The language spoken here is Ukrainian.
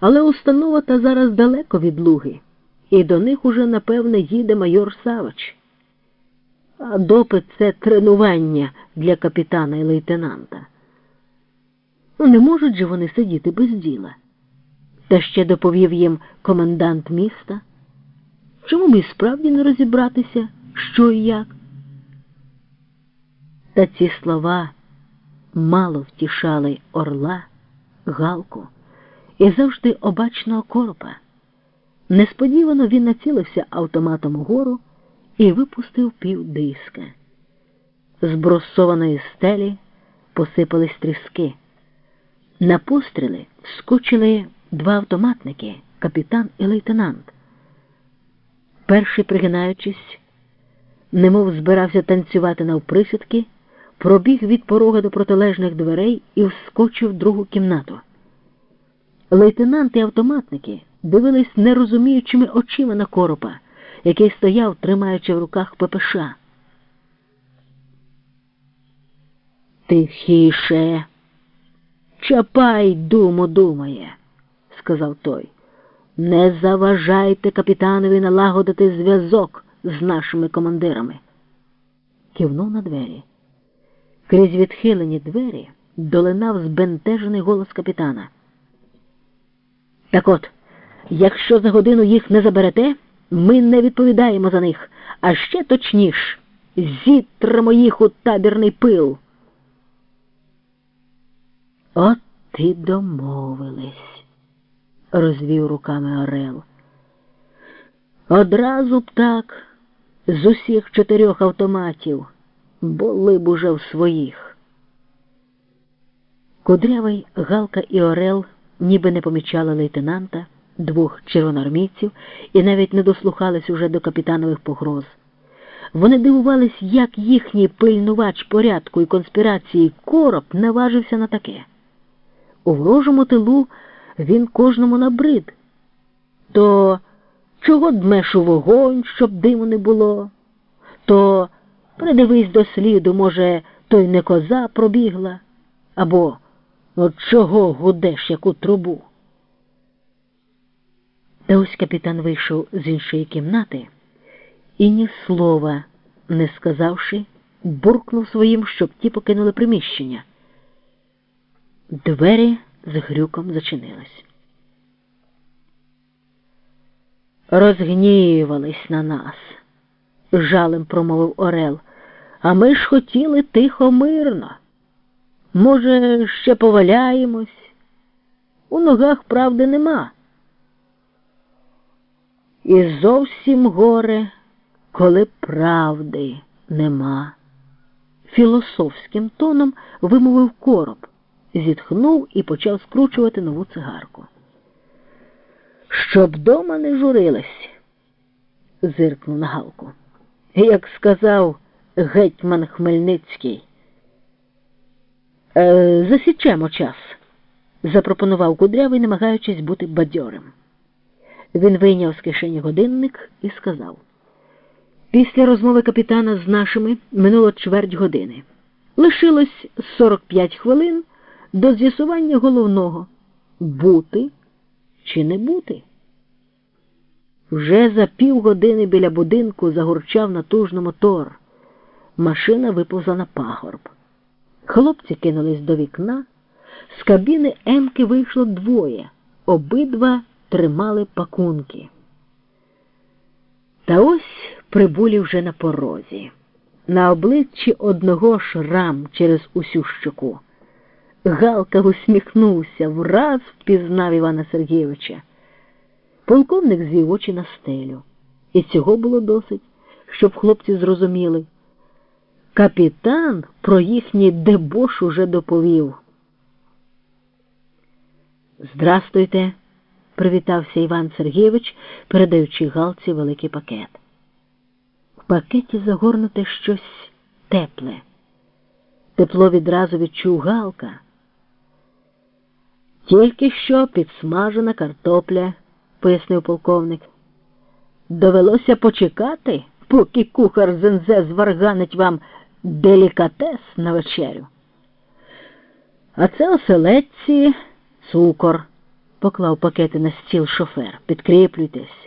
але установа та зараз далеко від луги, і до них уже, напевне, їде майор Савич. А допит це тренування для капітана і лейтенанта. Ну, не можуть же вони сидіти без діла. Та ще доповів їм комендант міста. Чому б і справді не розібратися, що і як? Та ці слова мало втішали орла, галку і завжди обачного коропа. Несподівано він націлився автоматом угору і випустив півдиска. З брусованої стелі посипались тріски. На постріли скочили два автоматники, капітан і лейтенант. Перший, пригинаючись, немов збирався танцювати навприсідки, пробіг від порога до протилежних дверей і вскочив в другу кімнату. Лейтенант і автоматники дивились нерозуміючими очима на коропа, який стояв, тримаючи в руках ППШ. Тихіше. Чапай, думу, думає, сказав той. Не заважайте капітанові налагодити зв'язок з нашими командирами. Кивнув на двері. Крізь відхилені двері долинав збентежений голос капітана. Так от, якщо за годину їх не заберете, ми не відповідаємо за них, а ще точніш зітримо їх у табірний пил. От і домовились, розвів руками Орел. Одразу б так з усіх чотирьох автоматів були б уже в своїх. Кудрявий Галка і Орел ніби не помічали лейтенанта, двох червоноармійців і навіть не дослухались уже до капітанових погроз. Вони дивувались, як їхній пильнувач порядку і конспірації короб наважився на таке. У ворожому тилу він кожному набрид. То чого дмеш у вогонь, щоб диму не було, то придивись до сліду, може, той не коза пробігла, або от чого гудеш, яку трубу. Та ось капітан вийшов з іншої кімнати і ні слова, не сказавши, буркнув своїм, щоб ті покинули приміщення. Двері з грюком зачинились. Розгнівались на нас, жалем промовив Орел, а ми ж хотіли тихо мирно. Може, ще поваляємось? У ногах правди нема. І зовсім горе, коли правди нема. Філософським тоном вимовив короб зітхнув і почав скручувати нову цигарку. Щоб дома не журились, зиркнув на Галку. Як сказав гетьман Хмельницький. «Е, засічемо час, запропонував кудрявий, намагаючись бути бадьорим. Він вийняв з кишені годинник і сказав. Після розмови капітана з нашими минуло чверть години. Лишилось 45 хвилин до з'ясування головного бути чи не бути. Вже за півгодини біля будинку загурчав натужно мотор. Машина виповзла на пагорб. Хлопці кинулись до вікна. З кабіни Емки вийшло двоє. Обидва тримали пакунки. Та ось прибулі вже на порозі. На обличчі одного шрам через усю щоку. Галка усміхнувся, враз впізнав Івана Сергійовича. Полковник звів очі на стелю. І цього було досить, щоб хлопці зрозуміли. Капітан про їхній дебош уже доповів. Здрастуйте, привітався Іван Сергійович, передаючи Галці великий пакет. В пакеті загорнуте щось тепле. Тепло відразу відчув Галка. Тільки що підсмажена картопля, пояснив полковник. Довелося почекати, поки кухар Зензе зварганить вам делікатес на вечерю. А це оселедці цукор, поклав пакети на стіл шофер. Підкріплюйтесь.